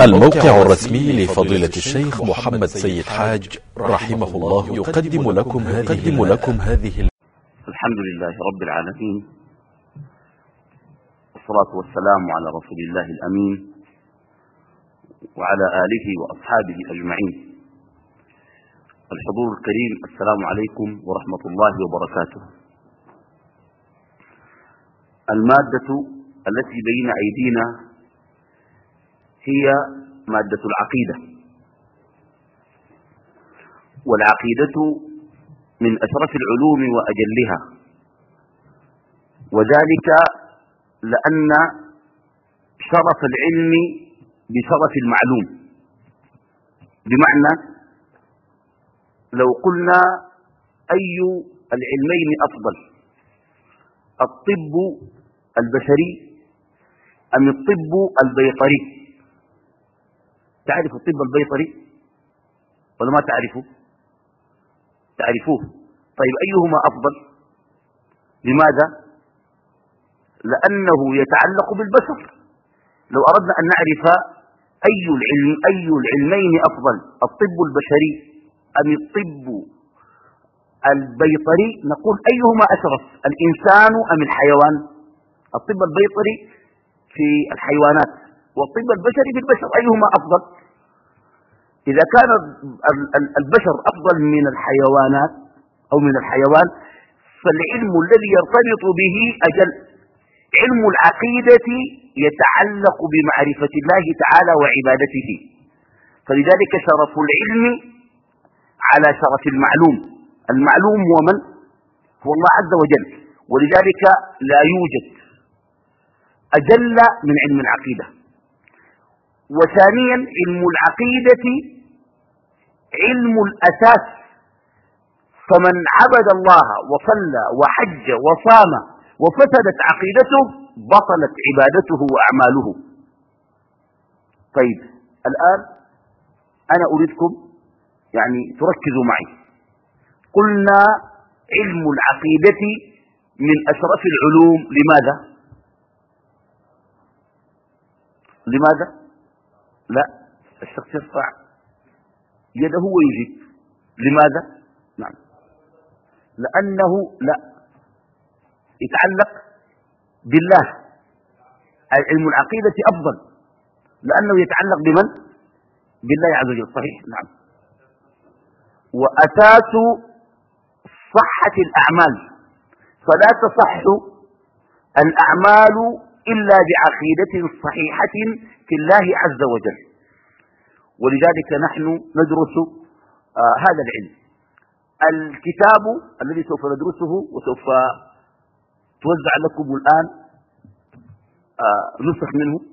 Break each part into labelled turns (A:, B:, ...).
A: الموقع الرسمي لفضيلة الشيخ محمد سيد حاج رحمه الله يقدم لكم يقدم لكم هذه
B: الحمد لله رب العالمين. والصلاة والسلام على رسول الله الأمين وعلى آله وأصحابه أجمعين. الحضور الكريم السلام عليكم ورحمة الله وبركاته. المادة التي بين أيدينا هي مادة العقيدة. والعقيدة من أشرف العلوم وأجلها. وذلك لأن شرف العلم بشرف المعلوم. بمعنى لو قلنا أي العلمين أفضل الطب البشري أم الطب البيطري؟ تعرف الطب البيطري ولا ما تعرفه؟ تعرفوه. طيب أيهما أفضل؟ لماذا؟ لأنه يتعلق بالبشر. لو أردنا أن نعرف أي, العلم أي العلمين أفضل الطب البشري أم الطب البيطري؟ نقول أيهما أشرف الإنسان أم الحيوان؟ الطب البيطري في الحيوانات. والطب البشري في البشر أيهما أفضل؟ إذا كان البشر أفضل من الحيوانات أو من الحيوان فالعلم الذي يرتبط به أجل. علم العقيدة يتعلق بمعرفة الله تعالى وعبادته. فلذلك شرف العلم على شرف المعلوم. المعلوم هو من؟ هو الله عز وجل. ولذلك لا يوجد أجل من علم العقيدة. وثانيا علم العقيدة علم الأساس. فمن عبد الله وصلى وحج وصام وفسدت عقيدته بطلت عبادته وأعماله. طيب الآن أنا أريدكم يعني تركزوا معي. قلنا علم العقيدة من أشرف العلوم. لماذا؟ لماذا؟ لا الشخص يرفع يده ويجيب لماذا؟ نعم. لأنه لا. يتعلق بالله. علم العقيدة أفضل. لأنه يتعلق بمن؟ بالله عز وجل. صحيح. نعم. وأساس صحة الأعمال. فلا تصح الأعمال إلا بعقيدة صحيحة في الله عز وجل. ولذلك نحن ندرس آه هذا العلم. الكتاب الذي سوف ندرسه وسوف توزع لكم الآن آه نسخ منه.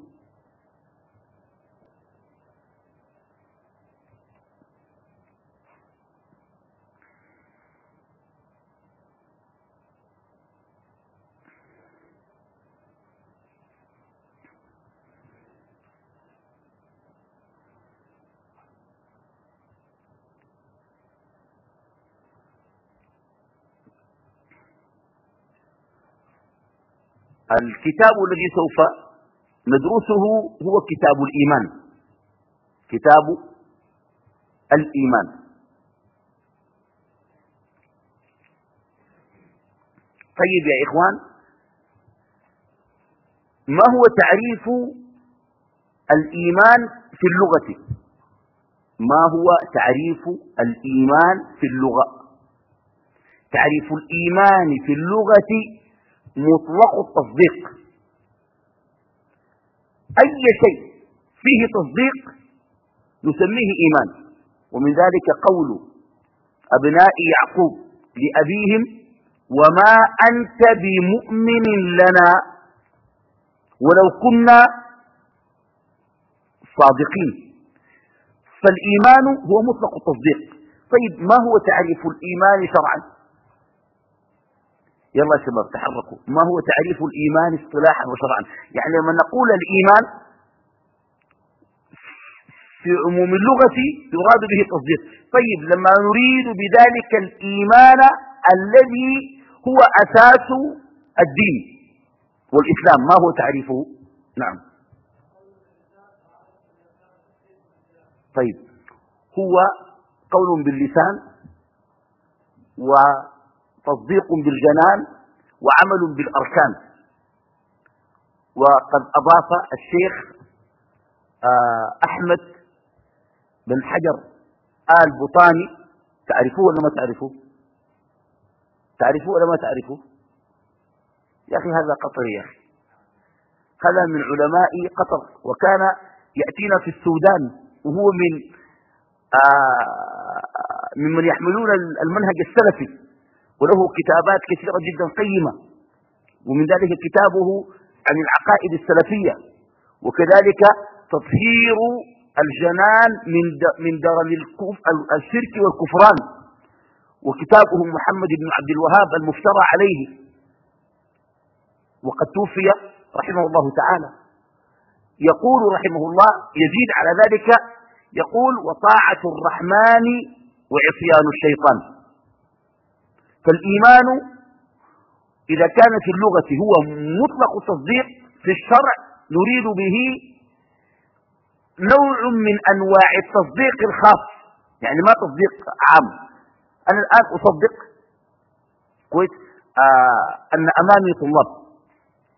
B: الكتاب الذي سوف ندرسه هو كتاب الإيمان. كتاب الإيمان. طيب يا إخوان ما هو تعريف الإيمان في اللغة؟ ما هو تعريف الإيمان في اللغة؟ تعريف الإيمان في اللغة مطلق التصديق. أي شيء فيه تصديق نسميه إيمان. ومن ذلك قول أبناء يعقوب لأبيهم وما أنت بمؤمن لنا ولو كنا صادقين. فالإيمان هو مطلق التصديق. طيب ما هو تعريف الإيمان شرعا؟ يلا شباب تحركوا. ما هو تعريف الإيمان اصطلاحا وشرعا؟ يعني لما نقول الإيمان في عموم اللغة يراد به التصديق طيب لما نريد بذلك الإيمان الذي هو أساس الدين والإسلام ما هو تعريفه؟ نعم. طيب هو قول باللسان وتصديق بالجنان وعمل بالأركان. وقد أضاف الشيخ آه، أحمد بن حجر آل بطاني تعرفوه ولا ما تعرفوه؟ تعرفوه ولا ما تعرفوه؟ يا أخي هذا قطر يا أخي. هذا من علماء قطر. وكان يأتينا في السودان وهو من آه ممن يحملون المنهج السلفي. وله كتابات كثيرة جدا قيمة. ومن ذلك كتابه عن العقائد السلفية. وكذلك تطهير الجنان من من درن الشرك والكفران. وكتابه محمد بن عبد الوهاب المفترى عليه. وقد توفي رحمه الله تعالى. يقول رحمه الله يزيد على ذلك يقول وطاعة الرحمن وعصيان الشيطان. فالإيمان إذا كان في اللغة هو مطلق التصديق في الشرع نريد به نوع من أنواع التصديق الخاص يعني ما تصديق عام. أنا الآن أصدق كويس آه أن أمامي طلاب.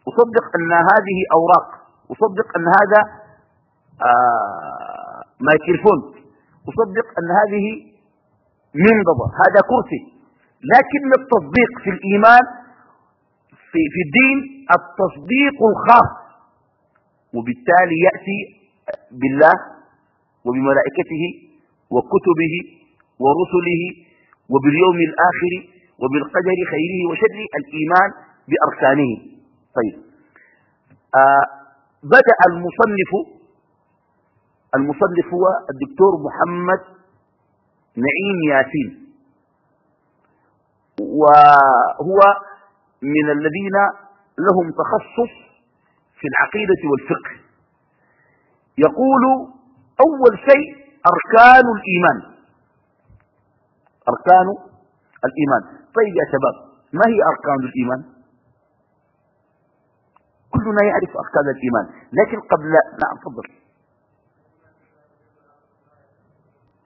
B: أصدق أن هذه أوراق. أصدق أن هذا آه مايكروفون. أصدق أن هذه منضبة هذا كرسي. لكن التصديق في الإيمان في, في الدين التصديق الخاص. وبالتالي يأتي بالله وبملائكته وكتبه ورسله وباليوم الآخر وبالقدر خيره وشره الإيمان بأركانه. طيب. آه بدأ المصنف المصنف هو الدكتور محمد نعيم ياسين. وهو من الذين لهم تخصص في العقيدة والفقه. يقول أول شيء أركان الإيمان. أركان الإيمان. طيب يا شباب ما هي أركان الإيمان؟ كلنا يعرف أركان الإيمان لكن قبل نعم تفضل.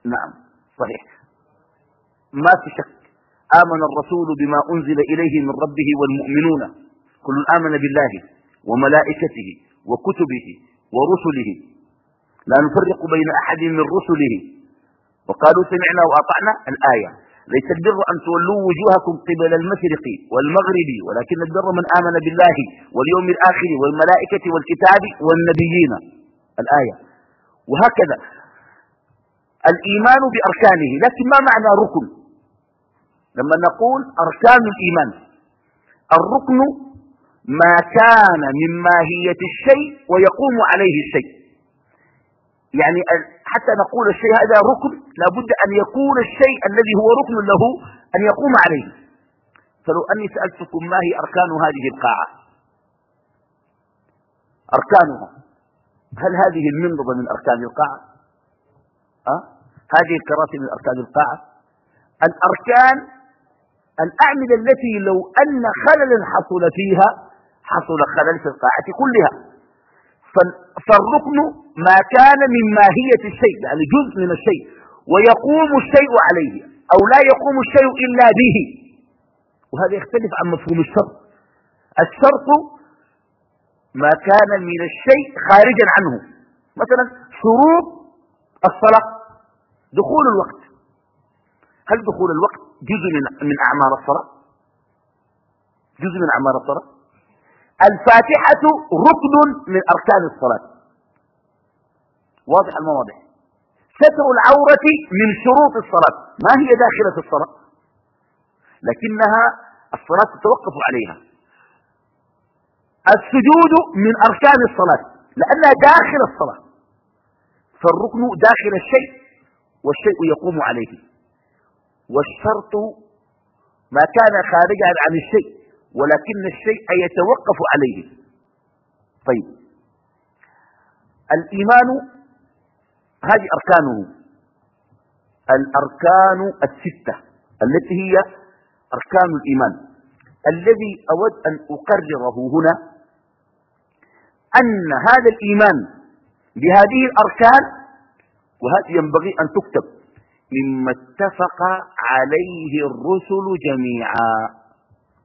B: نعم صحيح. ما في شك. آمن الرسول بما أنزل إليه من ربه والمؤمنون. كل آمن بالله وملائكته وكتبه ورسله. لا نفرق بين أحد من رسله. وقالوا سمعنا وأطعنا الآية. ليس البر أن تولوا وجوهكم قبل المشرق والمغرب ولكن البر من آمن بالله واليوم الآخر والملائكة والكتاب والنبيين. الآية. وهكذا. الإيمان بأركانه لكن ما معنى ركن؟ لما نقول أركان الإيمان الركن ما كان من ماهية الشيء ويقوم عليه الشيء. يعني حتى نقول الشيء هذا ركن لابد أن يكون الشيء الذي هو ركن له أن يقوم عليه. فلو أني سألتكم ما هي أركان هذه القاعة؟ أركانها. هل هذه المنضبة من أركان القاعة؟ أه؟ هذه الكراسي من أركان القاعة. الأركان الأعمدة التي لو أن خللا حصل فيها حصل خلل في القاعة كلها. فالركن ما كان من ماهية الشيء يعني جزء من الشيء ويقوم الشيء عليه أو لا يقوم الشيء إلا به. وهذا يختلف عن مفهوم الشرط. الشرط ما كان من الشيء خارجا عنه. مثلا شروط الصلاة دخول الوقت. هل دخول الوقت جزء من أعمال الصلاة. جزء من أعمال الصلاة. الفاتحة ركن من أركان الصلاة. واضح المواضح ستر العورة من شروط الصلاة. ما هي داخلة الصلاة؟ لكنها الصلاة تتوقف عليها. السجود من أركان الصلاة. لأنها داخل الصلاة. فالركن داخل الشيء والشيء يقوم عليه. والشرط ما كان خارجا عن الشيء ولكن الشيء يتوقف عليه. طيب. الإيمان هذه أركانه. الأركان الستة. التي هي أركان الإيمان. الذي أود أن أقرره هنا أن هذا الإيمان بهذه الأركان وهذه ينبغي أن تكتب. مما اتفق عليه الرسل جميعا.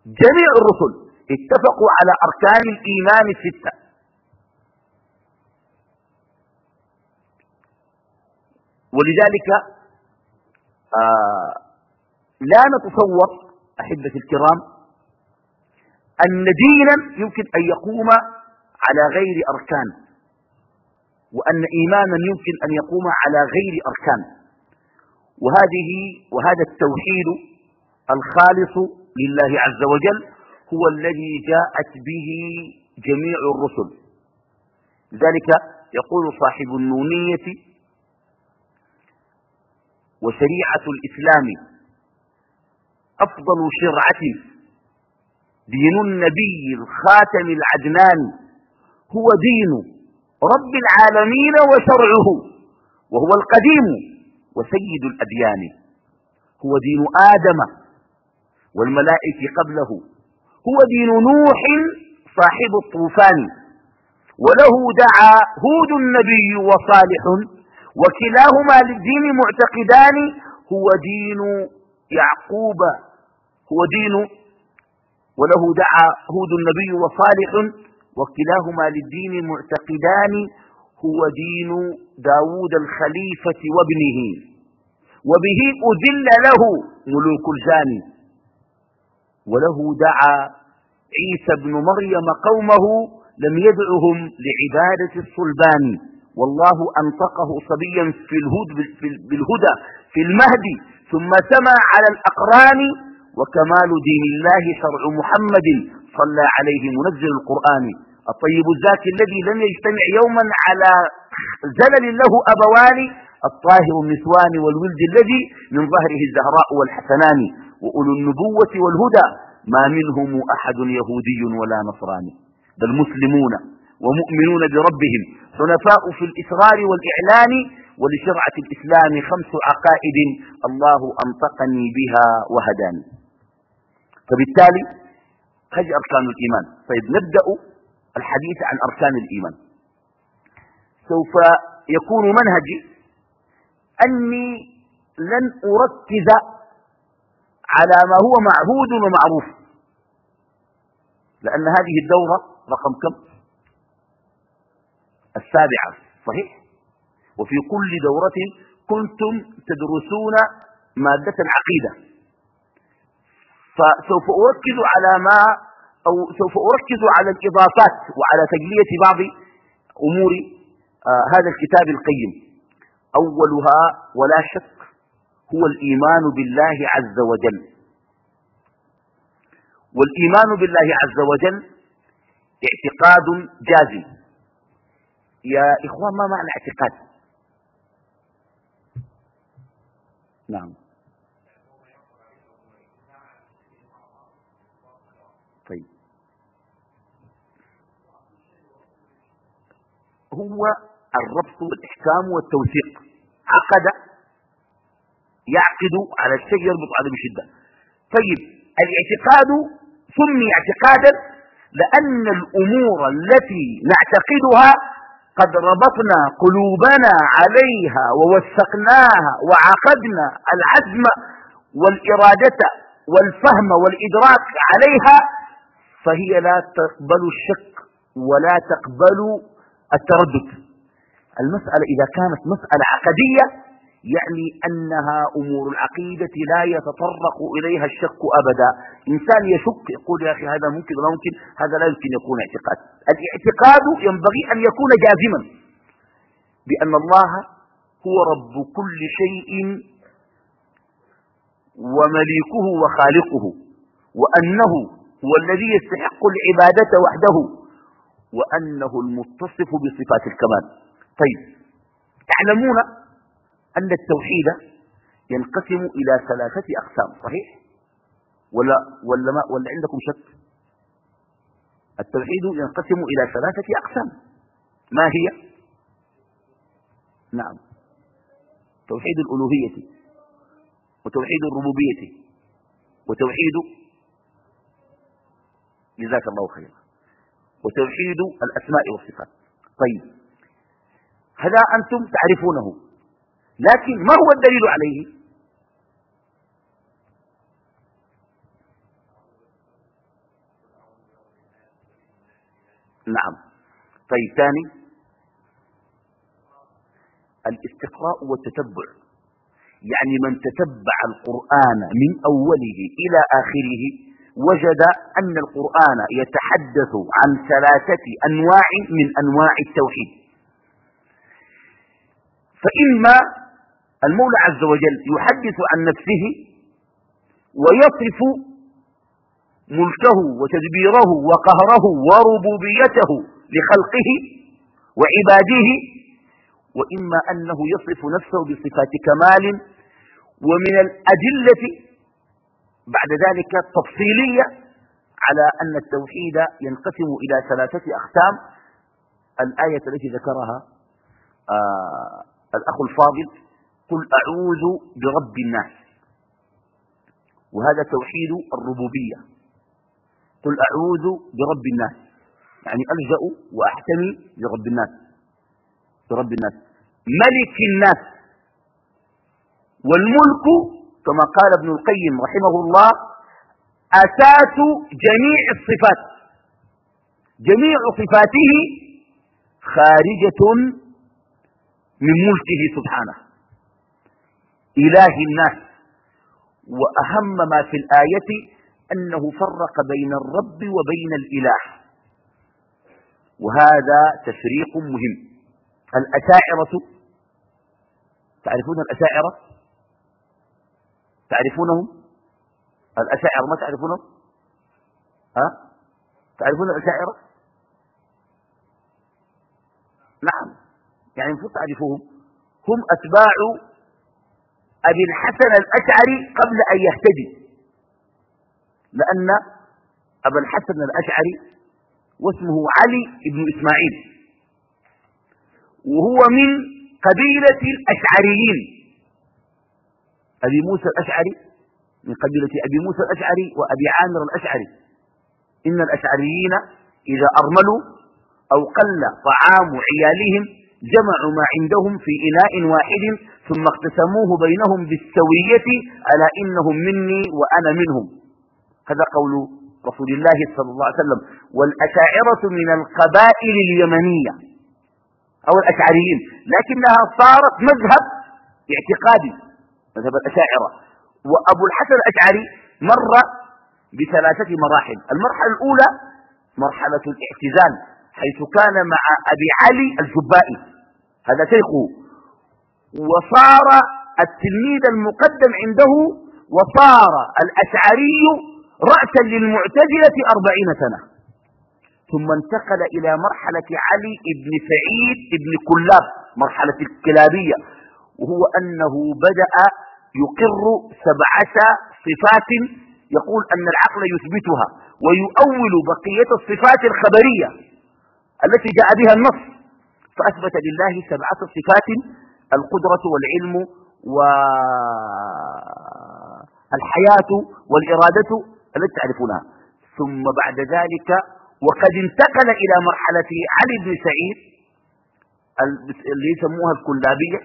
B: جميع الرسل اتفقوا على أركان الإيمان الستة. ولذلك آه لا نتصور أحبة الكرام أن دينا يمكن أن يقوم على غير أركان وأن إيمانا يمكن أن يقوم على غير أركان. وهذه وهذا التوحيد الخالص لله عز وجل هو الذي جاءت به جميع الرسل. لذلك يقول صاحب النونية وشريعة الإسلام أفضل شرعة دين النبي الخاتم العدنان هو دين رب العالمين وشرعه وهو القديم. وسيد الأديان. هو دين آدم والملائكة قبله. هو دين نوح صاحب الطوفان. وله دعا هود النبي وصالح. وكلاهما للدين معتقدان. هو دين يعقوب. هو دين وله دعا هود النبي وصالح. وكلاهما للدين معتقدان. هو دين داود الخليفة وابنه. وبه أذل له ملوك الجان. وله دعا عيسى بن مريم قومه لم يدعهم لعبادة الصلبان. والله أنطقه صبيا في الهدى, بالهدى في المهد ثم سمى على الأقران. وكمال دين الله شرع محمد صلى عليه منزل القرآن. الطيب الزاكي الذي لم يجتمع يوما على زلل له أبوان الطاهر النسوان والولد الذي من ظهره الزهراء والحسنان وأولو النبوة والهدى ما منهم أحد يهودي ولا نصراني. بل مسلمون ومؤمنون بربهم حنفاء في الإسرار والإعلان ولشرعة الإسلام خمس عقائد الله أنطقني بها وهداني. فبالتالي هذه أركان الإيمان. طيب نبدأ الحديث عن أركان الإيمان. سوف يكون منهجي أني لن أركز على ما هو معهود ومعروف. لأن هذه الدورة رقم كم؟ السابعة صحيح؟ وفي كل دورة كنتم تدرسون مادة العقيدة. فسوف أركز على ما أو سوف أركز على الإضافات وعلى تجلية بعض أمور آه هذا الكتاب القيم. أولها ولا شك هو الإيمان بالله عز وجل. والإيمان بالله عز وجل اعتقاد جازم. يا إخوان ما معنى اعتقاد؟ نعم طيب هو الربط والإحكام والتوثيق. عقد يعقد على الشيء يربط عليه بشدة. طيب الاعتقاد سمي اعتقادا لأن الأمور التي نعتقدها قد ربطنا قلوبنا عليها ووثقناها وعقدنا العزم والإرادة والفهم والإدراك عليها فهي لا تقبل الشك ولا تقبل التردد. المسألة إذا كانت مسألة عقدية يعني أنها أمور العقيدة لا يتطرق إليها الشك أبدا. إنسان يشك يقول يا أخي هذا ممكن ولا ممكن؟ هذا لا يمكن يكون اعتقاد. الاعتقاد ينبغي أن يكون جازما بأن الله هو رب كل شيء ومليكه وخالقه وأنه هو الذي يستحق العبادة وحده. وأنه المتصف بصفات الكمال. طيب تعلمون أن التوحيد ينقسم إلى ثلاثة أقسام صحيح؟ ولا, ولا, ما ولا عندكم شك؟ التوحيد ينقسم إلى ثلاثة أقسام. ما هي؟ نعم. توحيد الألوهية وتوحيد الربوبية وتوحيد جزاك الله خيرا. وتوحيد الأسماء والصفات. طيب. هذا أنتم تعرفونه. لكن ما هو الدليل عليه؟ نعم. طيب ثاني. الاستقراء والتتبع. يعني من تتبع القرآن من أوله إلى آخره وجد أن القرآن يتحدث عن ثلاثة أنواع من أنواع التوحيد. فإما المولى عز وجل يحدث عن نفسه ويصف ملكه وتدبيره وقهره وربوبيته لخلقه وعباده وإما أنه يصف نفسه بصفات كمال ومن الأدلة بعد ذلك تفصيلية على أن التوحيد ينقسم إلى ثلاثة أقسام. الآية التي ذكرها آه الأخ الفاضل قل أعوذ برب الناس. وهذا توحيد الربوبية. قل أعوذ برب الناس. يعني ألجأ وأحتمي برب الناس. برب الناس. ملك الناس. والملك كما قال ابن القيم رحمه الله أساس جميع الصفات. جميع صفاته خارجة من ملكه سبحانه. إله الناس. وأهم ما في الآية أنه فرق بين الرب وبين الإله. وهذا تفريق مهم. الأشاعرة تعرفون الأشاعرة؟ تعرفونهم؟ الأشاعرة ما تعرفونهم؟ ها؟ تعرفون الأشاعرة؟ نعم. يعني المفروض تعرفوهم. هم أتباع أبي الحسن الأشعري قبل أن يهتدي. لأن أبا الحسن الأشعري واسمه علي بن إسماعيل. وهو من قبيلة الأشعريين. أبي موسى الأشعري من قبيلة أبي موسى الأشعري وأبي عامر الأشعري. إن الأشعريين إذا أرملوا أو قل طعام عيالهم جمعوا ما عندهم في إناء واحد ثم اقتسموه بينهم بالسوية ألا إنهم مني وأنا منهم. هذا قول رسول الله صلى الله عليه وسلم. والأشاعرة من القبائل اليمنية أو الأشعريين لكنها صارت مذهب اعتقادي. مذهب الأشاعرة. وأبو الحسن الأشعري مر بثلاثة مراحل. المرحلة الأولى مرحلة الاعتزال حيث كان مع أبي علي الجبائي. هذا شيخه. وصار التلميذ المقدم عنده وصار الأشعري رأسا للمعتزلة أربعين سنة. ثم انتقل إلى مرحلة علي بن سعيد بن كلاب مرحلة الكلابية. وهو أنه بدأ يقر سبعة صفات يقول أن العقل يثبتها ويؤول بقية الصفات الخبرية التي جاء بها النص فأثبت لله سبعة صفات القدرة والعلم والحياة والإرادة التي تعرفونها. ثم بعد ذلك وقد انتقل إلى مرحلة علي بن سعيد اللي يسموها الكلابية.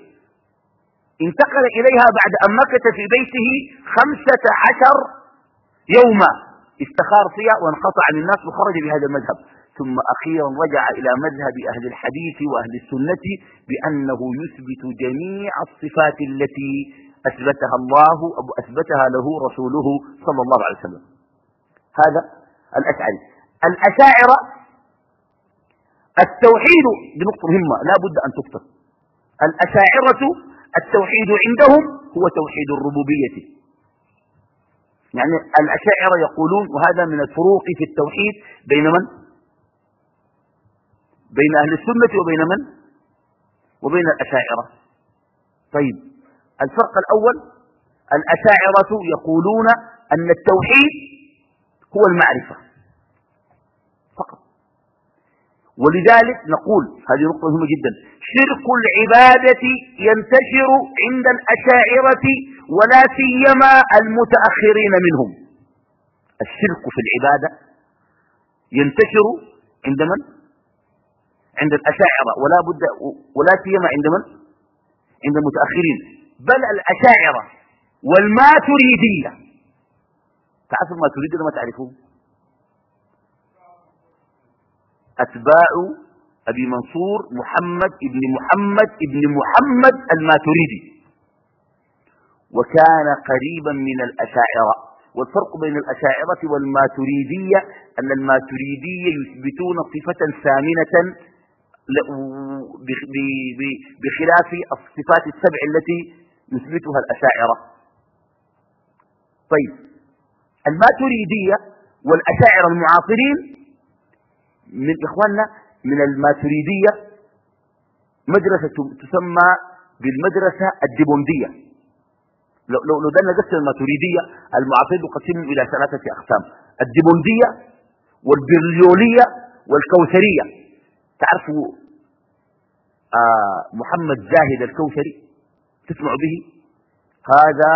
B: انتقل إليها بعد أن مكث في بيته خمسة عشر يوما. استخار فيها وانقطع عن الناس وخرج بهذا المذهب. ثم أخيرا رجع إلى مذهب أهل الحديث وأهل السنة بأنه يثبت جميع الصفات التي أثبتها الله أو أثبتها له رسوله صلى الله عليه وسلم. هذا الأشعري الأشاعرة التوحيد بنقطة مهمة لا بد أن تكتب. الأشاعرة التوحيد عندهم هو توحيد الربوبية. يعني الأشاعرة يقولون وهذا من الفروق في التوحيد بين من؟ بين أهل السنة وبين من؟ وبين الأشاعرة. طيب الفرق الأول الأشاعرة يقولون أن التوحيد هو المعرفة فقط. ولذلك نقول هذه نقطة مهمة جدا. شرك العبادة ينتشر عند الأشاعرة ولا سيما المتأخرين منهم. الشرك في العبادة ينتشر عند من؟ عند الأشاعرة. ولا بد ولا سيما عند من؟ عند المتأخرين. بل الأشاعرة والماتريدية. تعرف الماتريدية ما تعرفوه؟ أتباع أبي منصور محمد ابن محمد ابن محمد الماتريدي. وكان قريبا من الأشاعرة. والفرق بين الأشاعرة والماتريدية أن الماتريدية يثبتون صفة ثامنة بخلاف الصفات السبع التي يثبتها الأشاعرة. طيب. الماتريدية والأشاعرة المعاصرين من إخواننا من الماتريدية مدرسة تسمى بالمدرسة الدبوندية لو لو لو دلنا قسم الماتريدية المعاصرين يقسموا إلى ثلاثة أقسام الدبوندية والبرليولية والكوثرية. تعرفوا آه محمد زاهد الكوثري تسمع به؟ هذا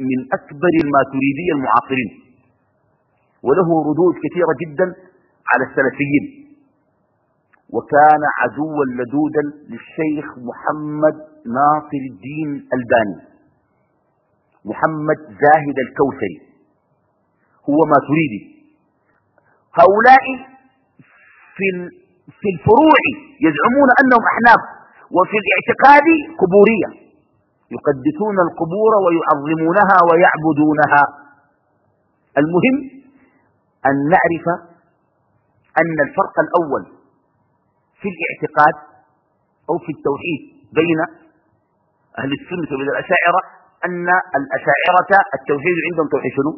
B: من أكبر الماتريدية المعاصرين. وله ردود كثيرة جدا على السلفيين. وكان عدوا لدودا للشيخ محمد ناصر الدين الباني. محمد زاهد الكوثري. هو ماتريدي هؤلاء في في الفروع يزعمون أنهم أحناف وفي الاعتقاد قبورية. يقدسون القبور ويعظمونها ويعبدونها. المهم أن نعرف أن الفرق الأول في الاعتقاد أو في التوحيد بين أهل السنة وبين الأشاعرة أن الأشاعرة التوحيد عندهم توحيد شنو؟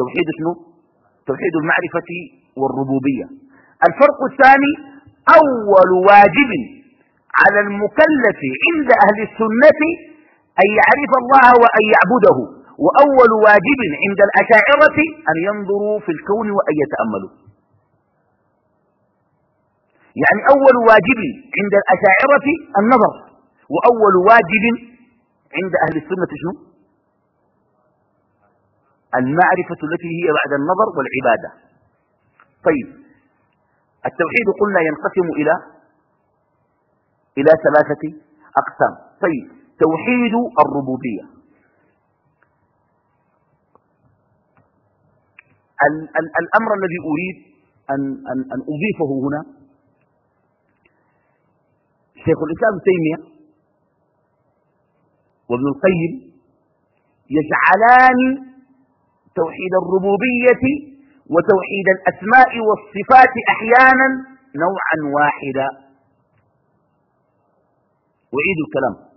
B: توحيد شنو؟ توحيد المعرفة والربوبية. الفرق الثاني أول واجب على المكلف عند أهل السنة أن يعرف الله وأن يعبده. وأول واجب عند الأشاعرة أن ينظروا في الكون وأن يتأملوا. يعني أول واجب عند الأشاعرة النظر وأول واجب عند أهل السنة شنو؟ المعرفة التي هي بعد النظر والعبادة. طيب التوحيد قلنا ينقسم إلى إلى ثلاثة أقسام. طيب توحيد الربوبية. الأمر الذي أريد أن, أن, أن أضيفه هنا. شيخ الإسلام تيمية وابن القيم يجعلان توحيد الربوبية وتوحيد الأسماء والصفات أحيانا نوعا واحدا. أعيد الكلام.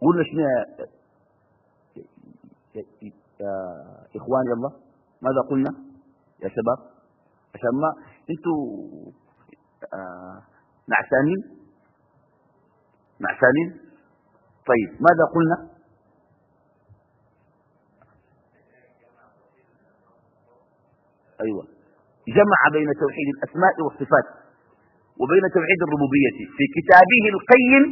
B: قلنا شنو يا إخواني الله ماذا قلنا يا شباب؟ عشان ما أنتوا آه نعسانين نعسانين طيب ماذا قلنا؟ أيوة. جمع بين توحيد الأسماء والصفات وبين توحيد الربوبية في كتابه القيم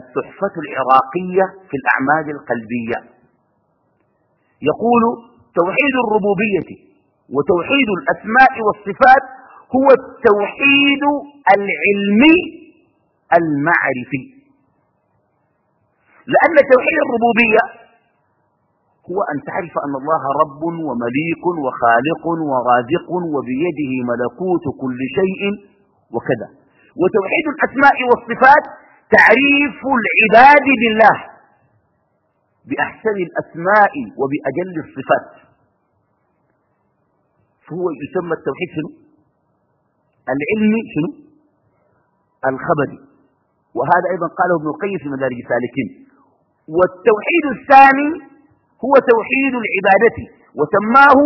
B: التحفة العراقية في الأعمال القلبية. يقول توحيد الربوبية وتوحيد الأسماء والصفات هو التوحيد العلمي المعرفي. لأن توحيد الربوبية هو أن تعرف أن الله رب ومليك وخالق ورازق وبيده ملكوت كل شيء وكذا. وتوحيد الأسماء والصفات تعريف العباد بالله. بأحسن الأسماء وبأجل الصفات. فهو يسمى التوحيد شنو؟ العلمي شنو؟ الخبري. وهذا أيضا قاله ابن القيم في مدارج السالكين والتوحيد الثاني هو توحيد العبادة وسماه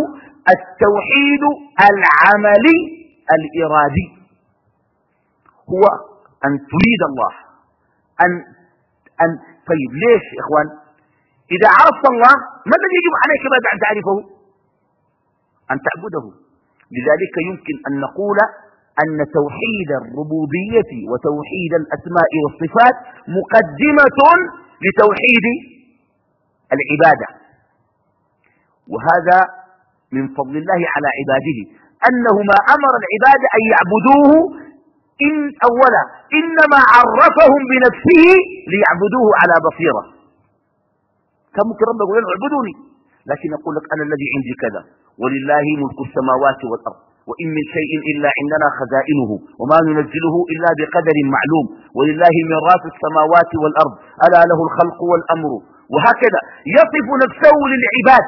B: التوحيد العملي الإرادي. هو أن تريد الله أن, أن طيب ليش يا إخوان؟ إذا عرفت الله ما الذي يجب عليك بعد أن تعرفه؟ أن تعبده. لذلك يمكن أن نقول أن توحيد الربوبية وتوحيد الأسماء والصفات مقدمة لتوحيد العبادة. وهذا من فضل الله على عباده. أنه ما أمر العباد أن يعبدوه إن أولا إنما عرفهم بنفسه ليعبدوه على بصيرة. كم ممكن ربك يقول اعبدوني؟ لكن يقول لك أنا الذي عندي كذا ولله ملك السماوات والأرض وإن من شيء إلا عندنا خزائنه وما ننزله إلا بقدر معلوم ولله ميراث السماوات والأرض ألا له الخلق والأمر. وهكذا يصف نفسه للعباد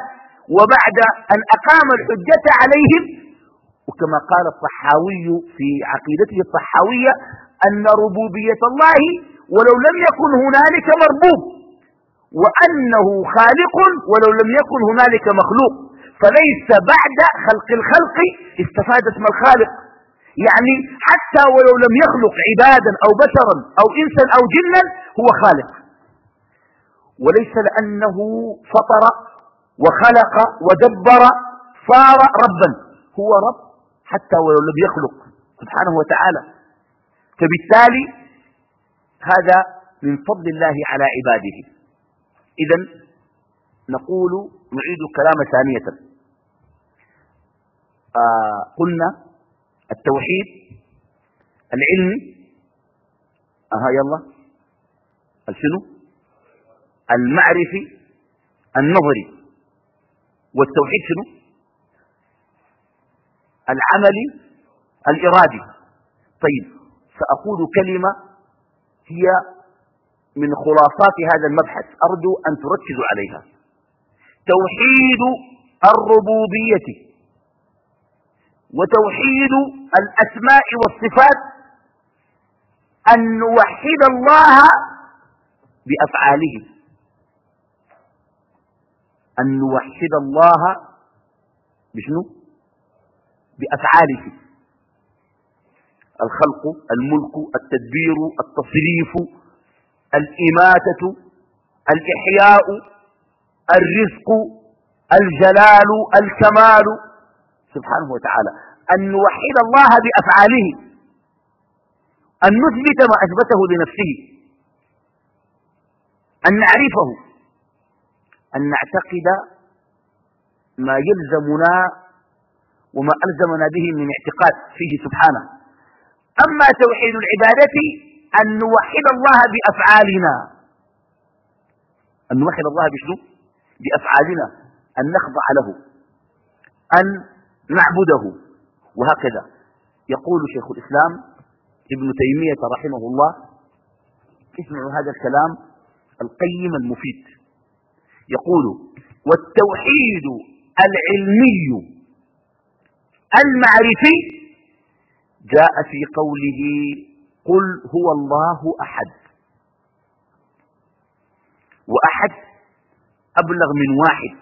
B: وبعد أن أقام الحجة عليهم وكما قال الصحاوي في عقيدته الصحاوية أن ربوبية الله ولو لم يكن هنالك مربوب. وأنه خالق ولو لم يكن هنالك مخلوق. فليس بعد خلق الخلق استفاد اسم الخالق. يعني حتى ولو لم يخلق عبادا أو بشرا أو إنسا أو جنا هو خالق. وليس لأنه فطر وخلق ودبر صار ربا. هو رب حتى ولو لم يخلق. سبحانه وتعالى. فبالتالي هذا من فضل الله على عباده. إذا نقول نعيد الكلام ثانية. آه قلنا التوحيد العلمي أها يلا. الشنو؟ المعرفي النظري والتوحيد شنو؟ العملي الإرادي طيب سأقول كلمة هي من خلاصات هذا المبحث أرجو أن تركزوا عليها. توحيد الربوبية. وتوحيد الأسماء والصفات. أن نوحد الله بأفعاله أن نوحد الله بشنو؟ بأفعاله الخلق الملك التدبير التصريف. الإماتة الإحياء الرزق الجلال الكمال. سبحانه وتعالى. أن نوحد الله بأفعاله. أن نثبت ما أثبته لنفسه. أن نعرفه. أن نعتقد ما يلزمنا وما ألزمنا به من اعتقاد فيه سبحانه. أما توحيد العبادة أن نوحد الله بأفعالنا. أن نوحد الله بشنو؟ بأفعالنا. أن نخضع له. أن نعبده. وهكذا. يقول شيخ الإسلام ابن تيمية رحمه الله اسمعوا هذا الكلام القيم المفيد. يقول والتوحيد العلمي المعرفي جاء في قوله قل هو الله أحد. وأحد أبلغ من واحد.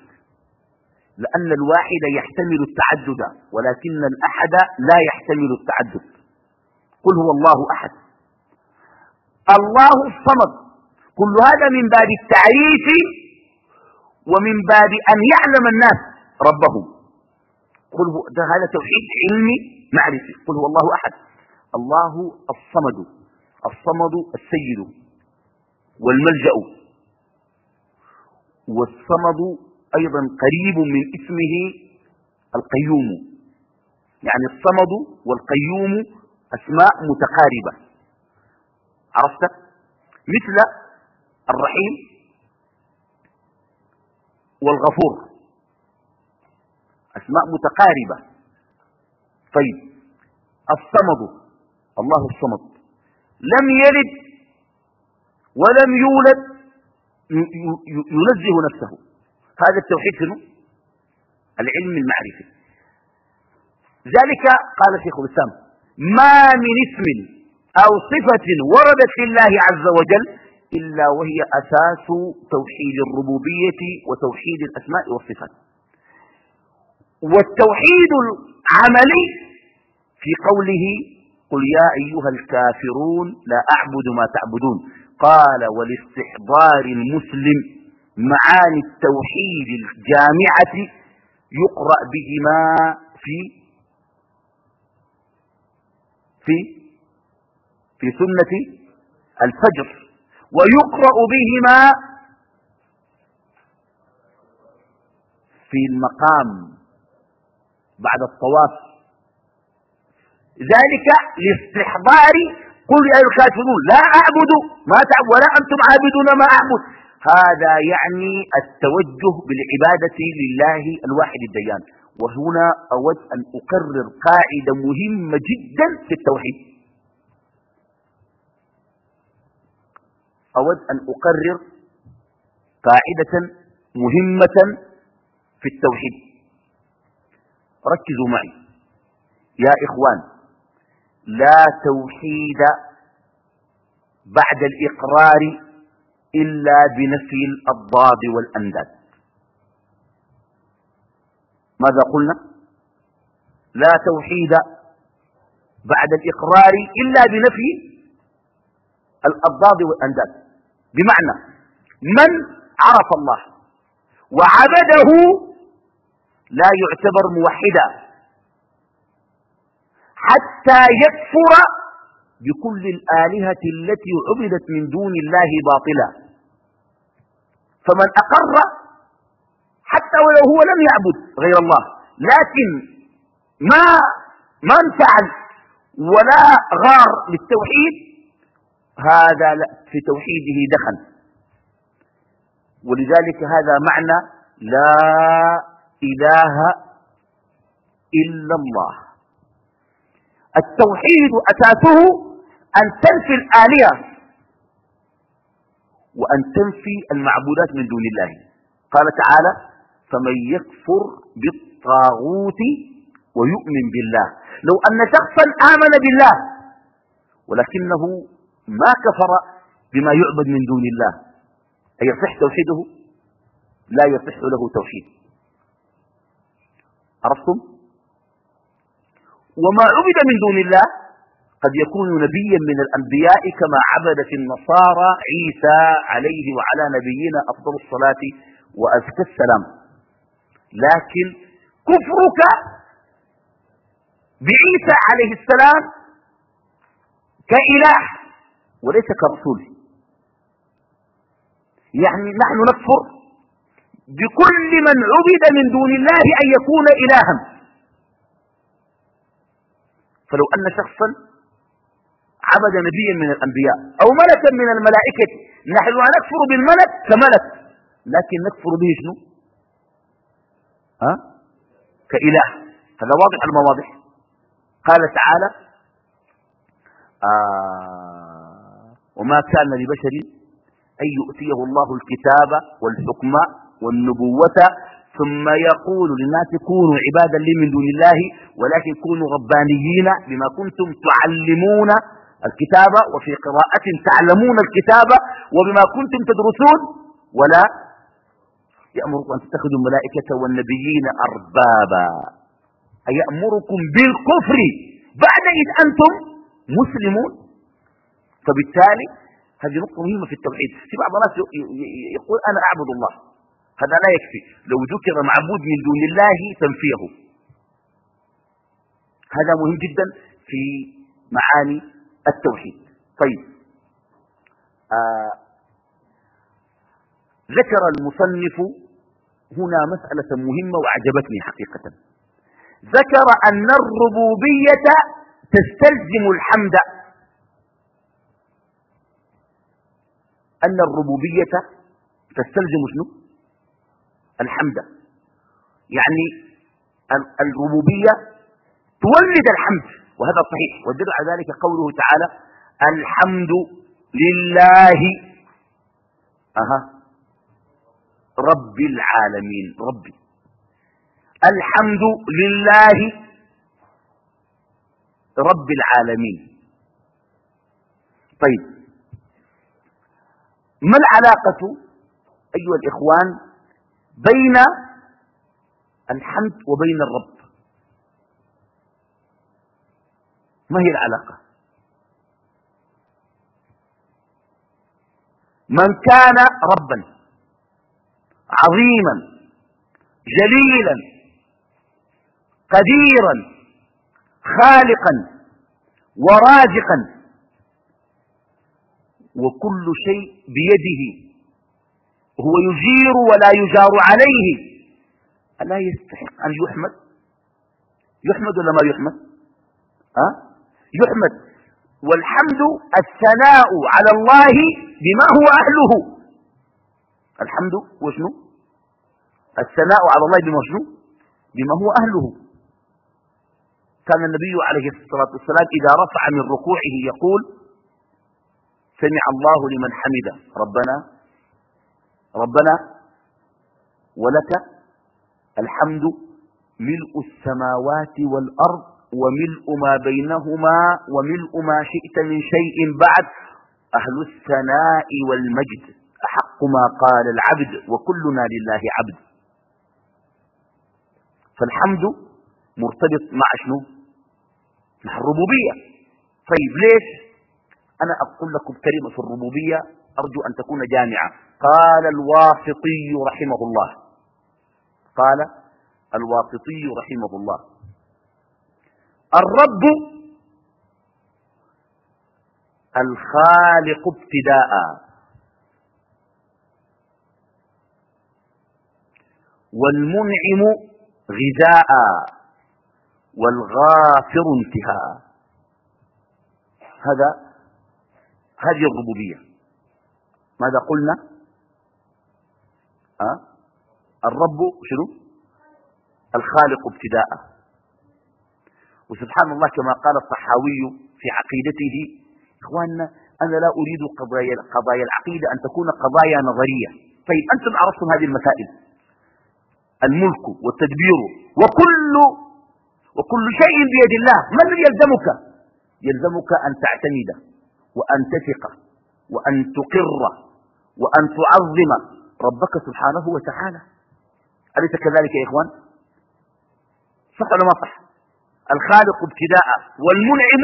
B: لأن الواحد يحتمل التعدد ولكن الأحد لا يحتمل التعدد. قل هو الله أحد. الله الصمد. كل هذا من باب التعريف ومن باب أن يعلم الناس ربهم. قل هو هذا توحيد علمي معرفي. قل هو الله أحد. الله الصمد. الصمد السيد والملجأ. والصمد أيضا قريب من اسمه القيوم. يعني الصمد والقيوم أسماء متقاربة. عرفت؟ مثل الرحيم والغفور. أسماء متقاربة. طيب. الصمد. الله الصمد. لم يلد ولم يولد ينزه نفسه. هذا التوحيد شنو؟ العلم المعرفي. ذلك قال شيخ الإسلام ما من اسم أو صفة وردت لله عز وجل إلا وهي أساس توحيد الربوبية وتوحيد الأسماء والصفات. والتوحيد العملي في قوله قل يا أيها الكافرون لا أعبد ما تعبدون. قال ولاستحضار المسلم معاني التوحيد الجامعة يقرأ بهما في في في سنة الفجر ويقرأ بهما في المقام بعد الطواف ذلك لاستحضار قل يا الكافرون لا أعبد ما تعبد ولا أنتم عابدون ما أعبد. هذا يعني التوجه بالعبادة لله الواحد الديان. وهنا أود أن أكرر قاعدة مهمة جدا في التوحيد. أود أن أقرر قاعدة مهمة في التوحيد. ركزوا معي. يا إخوان لا توحيد بعد الإقرار إلا بنفي الأضداد والأنداد. ماذا قلنا؟ لا توحيد بعد الإقرار إلا بنفي الأضداد والأنداد. بمعنى من عرف الله وعبده لا يعتبر موحدا. حتى يكفر بكل الآلهة التي عبدت من دون الله باطلا. فمن أقر حتى ولو هو لم يعبد غير الله لكن ما ما انفعل ولا غار للتوحيد هذا في توحيده دخل. ولذلك هذا معنى لا إله إلا الله. التوحيد أساسه أن تنفي الآلهة وأن تنفي المعبودات من دون الله. قال تعالى فمن يكفر بالطاغوت ويؤمن بالله. لو أن شخصا آمن بالله ولكنه ما كفر بما يعبد من دون الله. أيصح توحيده؟ لا يصح له توحيد. عرفتم؟ وما عبد من دون الله قد يكون نبيا من الأنبياء كما عبدت النصارى عيسى عليه وعلى نبينا أفضل الصلاة وأزكى السلام. لكن كفرك بعيسى عليه السلام كإله وليس كرسول. يعني نحن نكفر بكل من عبد من دون الله أن يكون إلها. فلو أن شخصا عبد نبيا من الأنبياء أو ملكا من الملائكة نحن لا نكفر بالملك كملك لكن نكفر به شنو؟ ها؟ كإله. هذا واضح المواضح قال تعالى آه وما كان لبشر أن يؤتيه الله الكتاب والحكم والنبوة ثم يقول للناس كونوا عبادا لي من دون الله ولكن كونوا ربانيين بما كنتم تعلمون الكتاب وفي قراءة تعلمون الكتاب وبما كنتم تدرسون. ولا يأمركم أن تتخذوا الملائكة والنبيين أربابا. أيأمركم بالكفر بعد إذ أنتم مسلمون؟ فبالتالي هذه نقطة مهمة في التوحيد. في بعض الناس يقول أنا أعبد الله. هذا لا يكفي. لو ذكر معبود من دون الله تنفيه هذا مهم جدا في معاني التوحيد. طيب. آه ذكر المصنف هنا مسألة مهمة وعجبتني حقيقة. ذكر أن الربوبية تستلزم الحمد. أن الربوبية تستلزم شنو؟ الحمد يعني الربوبية تولد الحمد وهذا صحيح. والدليل على ذلك قوله تعالى الحمد لله. أها. رب العالمين. ربي. الحمد لله. رب العالمين. طيب. ما العلاقة أيها الإخوان بين الحمد وبين الرب. ما هي العلاقة؟ من كان ربا عظيما جليلا قديرا خالقا ورازقا وكل شيء بيده. هو يجير ولا يجار عليه. ألا يستحق أن يحمد؟ يحمد ولا ما يحمد؟ ها؟ يحمد. والحمد الثناء على الله بما هو أهله. الحمد وشنو الثناء على الله بما شنو؟ بما هو أهله. كان النبي عليه الصلاة والسلام إذا رفع من ركوعه يقول سمع الله لمن حمده. ربنا ربنا ولك الحمد ملء السماوات والأرض وملء ما بينهما وملء ما شئت من شيء بعد أهل الثناء والمجد. أحق ما قال العبد وكلنا لله عبد. فالحمد مرتبط مع شنو؟ مع الربوبية. طيب ليش؟ أنا أقول لكم كلمة في الربوبية أرجو أن تكون جامعة. قال الواسطي رحمه الله. قال الواسطي رحمه الله. الرب الخالق ابتداء. والمنعم غذاء. والغافر انتهاء. هذا هذه الربوبية. ماذا قلنا؟ أه؟ الرب شنو؟ الخالق ابتداء وسبحان الله كما قال الصحاوي في عقيدته إخواننا أنا لا أريد قضايا, قضايا العقيدة أن تكون قضايا نظرية. طيب أنتم عرفتم هذه المسائل. الملك والتدبير وكل وكل شيء بيد الله. ما الذي يلزمك؟ يلزمك أن تعتمد وأن تثق وأن تقر وأن تعظم ربك سبحانه وتعالى. أليس كذلك يا إخوان؟ صح ولا ما صح؟ الخالق ابتداء والمنعم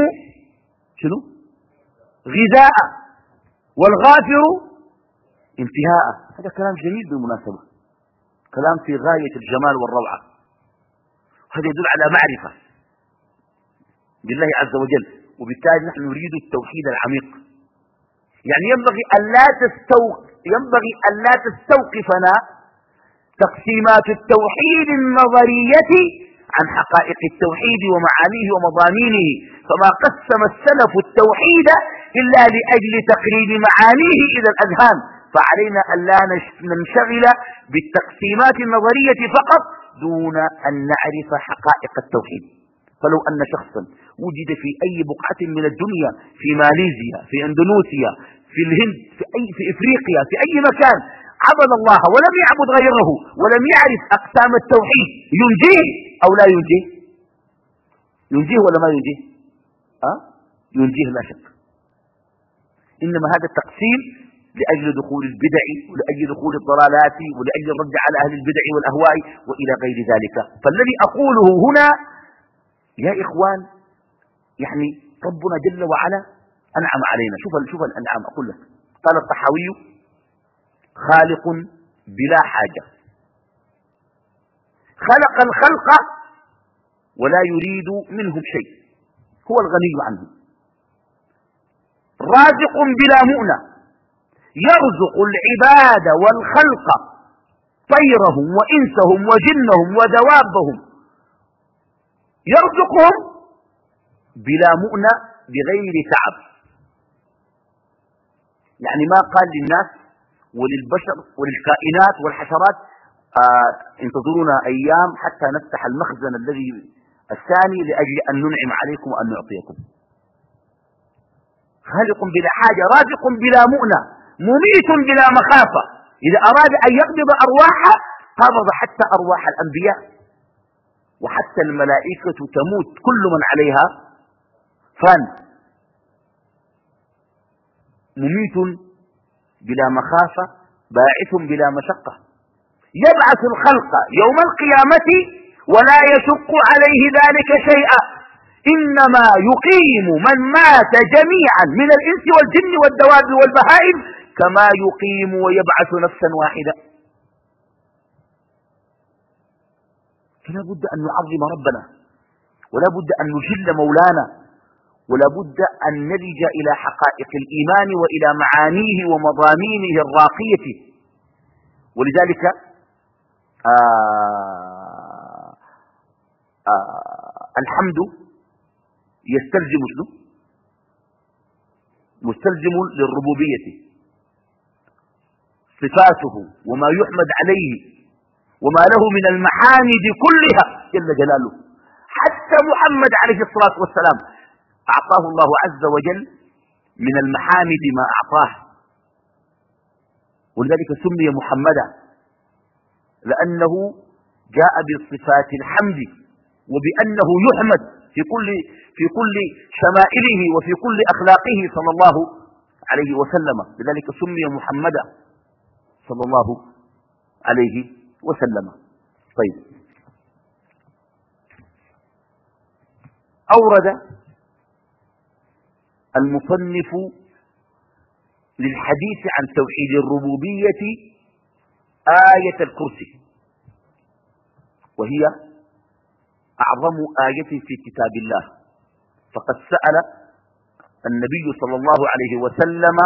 B: شنو؟ غذاء والغافر انتهاء. هذا كلام جميل بالمناسبة. كلام في غاية الجمال والروعة. هذا يدل على معرفة بالله عز وجل. وبالتالي نحن نريد التوحيد العميق. يعني ينبغي أن لا تستوق ينبغي أن لا تستوقفنا تقسيمات التوحيد النظرية عن حقائق التوحيد ومعانيه ومضامينه. فما قسم السلف التوحيد إلا لأجل تقريب معانيه. إلى الأذهان فعلينا أن لا ننشغل بالتقسيمات النظرية فقط دون أن نعرف حقائق التوحيد. فلو أن شخصا وجد في أي بقعة من الدنيا في ماليزيا في أندونيسيا في الهند في, أي في إفريقيا في أي مكان عبد الله ولم يعبد غيره ولم يعرف أقسام التوحيد ينجيه أو لا ينجيه؟ ينجيه ولا ما ينجيه؟ أه؟ ينجيه لا شك. إنما هذا التقسيم لأجل دخول البدع ولأجل دخول الضلالات ولأجل الرد على أهل البدع والأهواء وإلى غير ذلك. فالذي أقوله هنا يا إخوان يعني ربنا جل وعلا أنعم علينا. شوف شوف الأنعام. أقول لك قال الطحاوي خالق بلا حاجة. خلق الخلق ولا يريد منهم شيء. هو الغني عنه. رازق بلا مؤنة. يرزق العباد والخلق طيرهم وإنسهم وجنهم ودوابهم يرزقهم بلا مؤنة بغير تعب. يعني ما قال للناس وللبشر وللكائنات والحشرات آه انتظرونا أيام حتى نفتح المخزن الذي الثاني لأجل أن ننعم عليكم وأن نعطيكم. خالق بلا حاجة رازق بلا مؤنة مميت بلا مخافة. إذا أراد أن يقبض أرواحا قبض حتى أرواح الأنبياء. وحتى الملائكة تموت كل من عليها فان مميت بلا مخافة باعث بلا مشقة. يبعث الخلق يوم القيامة ولا يشق عليه ذلك شيئا. إنما يقيم من مات جميعا من الإنس والجن والدواب والبهائم كما يقيم ويبعث نفسا واحدة. فلا بد أن نعظم ربنا ولا بد أن نجل مولانا. ولا بد أن نلج إلى حقائق الإيمان وإلى معانيه ومضامينه الراقية. ولذلك آه آه الحمد يستلزم شنو؟ مستلزم للربوبية. صفاته وما يحمد عليه وما له من المحامد كلها جل جلاله. حتى محمد عليه الصلاة والسلام أعطاه الله عز وجل من المحامد ما أعطاه. ولذلك سمي محمدا لأنه جاء بصفات الحمد وبأنه يحمد في كل, في كل شمائله وفي كل أخلاقه صلى الله عليه وسلم. لذلك سمي محمدا صلى الله عليه وسلم. طيب. أورد المصنف للحديث عن توحيد الربوبية آية الكرسي وهي أعظم آية في كتاب الله. فقد سأل النبي صلى الله عليه وسلم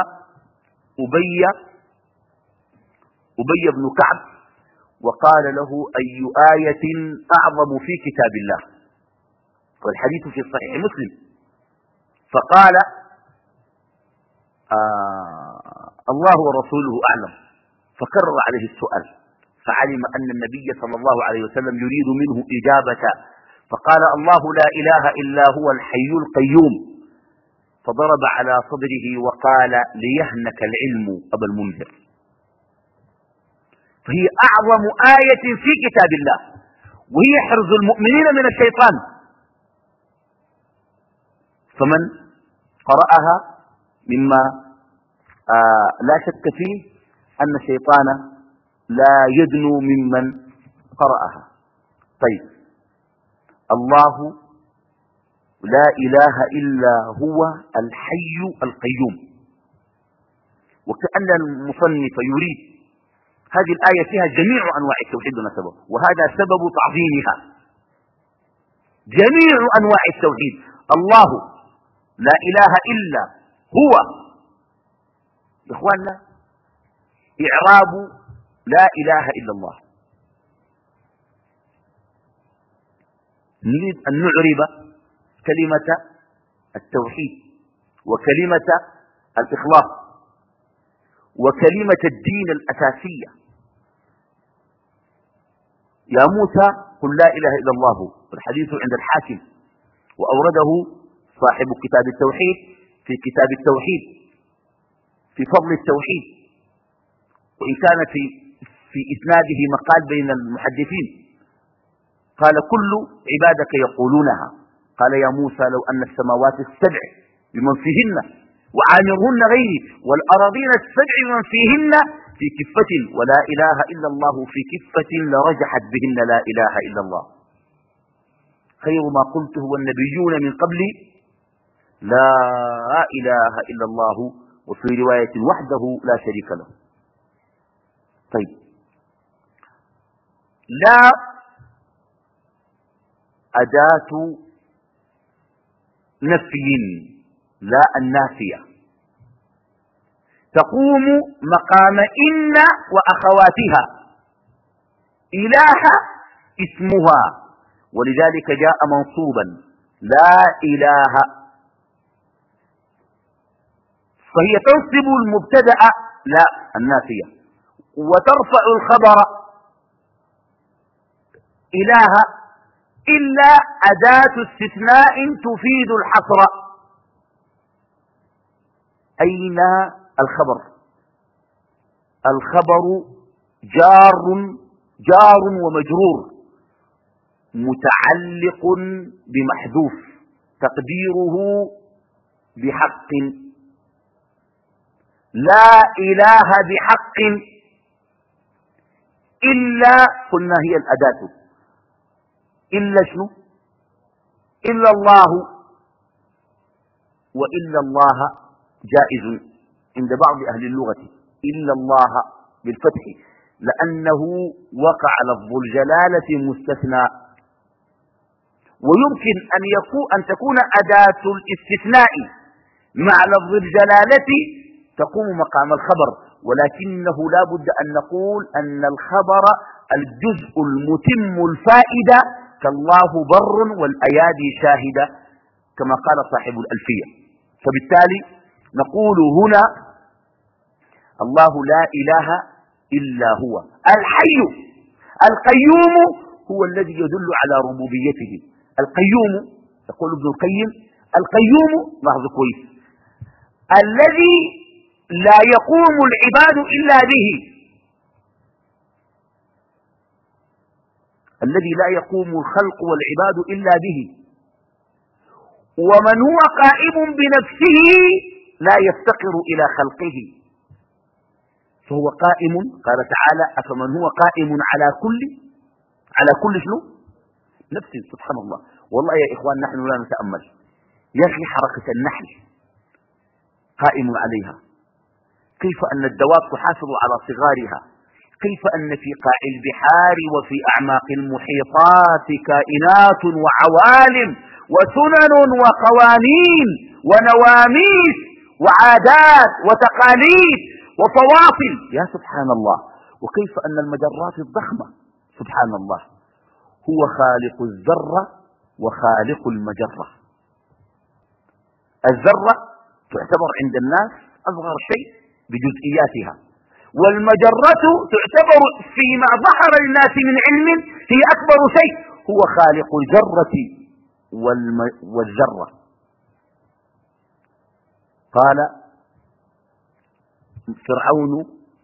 B: أبي أبي بن كعب وقال له أي آية أعظم في كتاب الله؟ والحديث في صحيح مسلم. فقال آه الله ورسوله أعلم. فكرر عليه السؤال فعلم أن النبي صلى الله عليه وسلم يريد منه إجابة. فقال الله لا إله إلا هو الحي القيوم. فضرب على صدره وقال ليهنك العلم أبا المنذر. فهي أعظم آية في كتاب الله. وهي حرز المؤمنين من الشيطان. فمن؟ قرأها مما آه لا شك فيه أن الشيطان لا يدنو ممن قرأها. طيب. الله لا إله إلا هو الحي القيوم. وكأن المصنف يريد هذه الآية فيها جميع أنواع التوحيد ونسبه وهذا سبب تعظيمها. جميع أنواع التوحيد. الله لا إله إلا هو. إخواننا إعراب لا إله إلا الله. نريد أن نعرب كلمة التوحيد وكلمة الإخلاص وكلمة الدين الأساسية. يا موسى قل لا إله إلا الله. الحديث عند الحاكم. وأورده صاحب كتاب التوحيد في كتاب التوحيد في فضل التوحيد. وإن كان في, في إسناده مقال بين المحدثين. قال كل عبادك يقولونها. قال يا موسى لو أن السماوات السبع بمن فيهن وعامرهن غيري والأراضين السبع بمن فيهن في كفة ولا إله إلا الله في كفة لرجحت بهن لا إله إلا الله. خير ما قلته والنبيون من قبلي لا إله إلا الله وفي رواية وحده لا شريك له. طيب. لا أداة نفي لا النافية. تقوم مقام إن وأخواتها. إله اسمها. ولذلك جاء منصوبا. لا إله فهي تنصب المبتدأ لا النافية وترفع الخبر إله إلا أداة استثناء تفيد الحصر. أين الخبر؟ الخبر جار جار ومجرور متعلق بمحذوف تقديره بحق. لا إله بحق إلا قلنا هي الأداة. إلا شنو؟ إلا الله. وإلا الله جائز عند بعض أهل اللغة. إلا الله بالفتح. لأنه وقع لفظ الجلالة مستثنى. ويمكن أن, يكون أن تكون أداة الاستثناء مع لفظ الجلالة تقوم مقام الخبر ولكنه لا بد أن نقول أن الخبر الجزء المتم الفائدة كالله بر والأيادي شاهدة كما قال صاحب الألفية. فبالتالي نقول هنا الله لا إله إلا هو. الحي القيوم هو الذي يدل على ربوبيته. القيوم يقول ابن القيم القيوم لاحظ كويس الذي لا يقوم العباد إلا به. الذي لا يقوم الخلق والعباد إلا به. ومن هو قائم بنفسه لا يفتقر إلى خلقه. فهو قائم قال تعالى أفمن هو قائم على كل على كل شنو؟ نفس سبحان الله والله يا إخوان نحن لا نتأمل. يا أخي حركة النحل قائم عليها. كيف أن الدواب تحافظ على صغارها؟ كيف أن في قاع البحار وفي أعماق المحيطات كائنات وعوالم وسنن وقوانين ونواميس وعادات وتقاليد وفواصل؟ يا سبحان الله وكيف أن المجرات الضخمة؟ سبحان الله هو خالق الذرة وخالق المجرة. الذرة تعتبر عند الناس أصغر شيء بجزئياتها. والمجرة تعتبر فيما ظهر للناس من علم هي أكبر شيء هو خالق الذرة والذرة. قال فرعون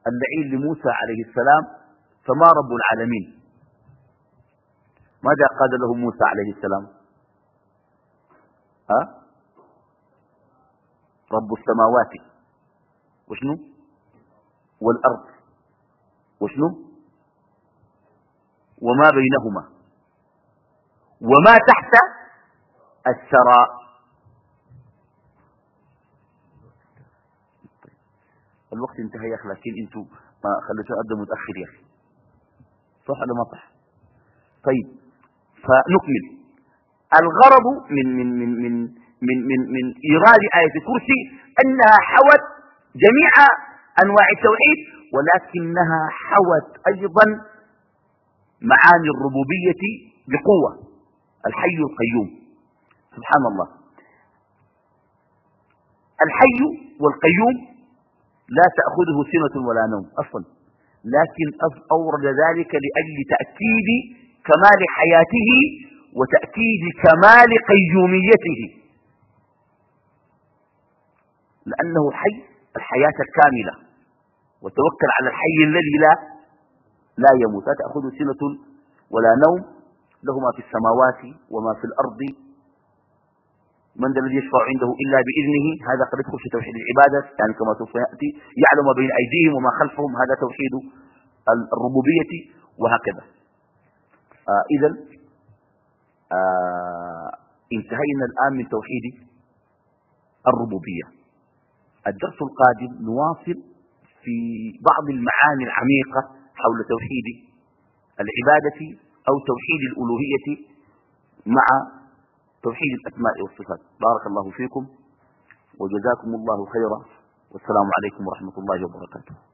B: اللعين لموسى عليه السلام فما رب العالمين؟ ماذا قال له موسى عليه السلام؟ ها؟ رب السماوات. وشنو؟ والأرض. وشنو؟ وما بينهما. وما تحت الثرى الوقت انتهى يا أخي لكن أنتم ما خليتوا ابدا متاخر يا أخي. صح ولا ما صح؟ طيب فنكمل. الغرض من من من من من من, من إيراد آية الكرسي أنها حوت جميع أنواع التوحيد ولكنها حوت أيضا معاني الربوبية بقوة. الحي القيوم. سبحان الله. الحي والقيوم لا تأخذه سنة ولا نوم أصلا. لكن أورد ذلك لأجل تأكيد كمال حياته وتأكيد كمال قيوميته. لأنه حي الحياة الكاملة. وتوكل على الحي الذي لا لا يموت. لا تأخذه سنة ولا نوم. له ما في السماوات وما في الأرض. من ذا الذي يشفع عنده إلا بإذنه؟ هذا قد يدخل في توحيد العبادة. يعني كما سوف يأتي يعلم ما بين أيديهم وما خلفهم. هذا توحيد الربوبية وهكذا. آه إذا آه انتهينا الآن من توحيد الربوبية. الدرس القادم نواصل في بعض المعاني العميقة حول توحيد العبادة أو توحيد الألوهية مع توحيد الأسماء والصفات. بارك الله فيكم وجزاكم الله خيرا. والسلام عليكم ورحمة الله وبركاته.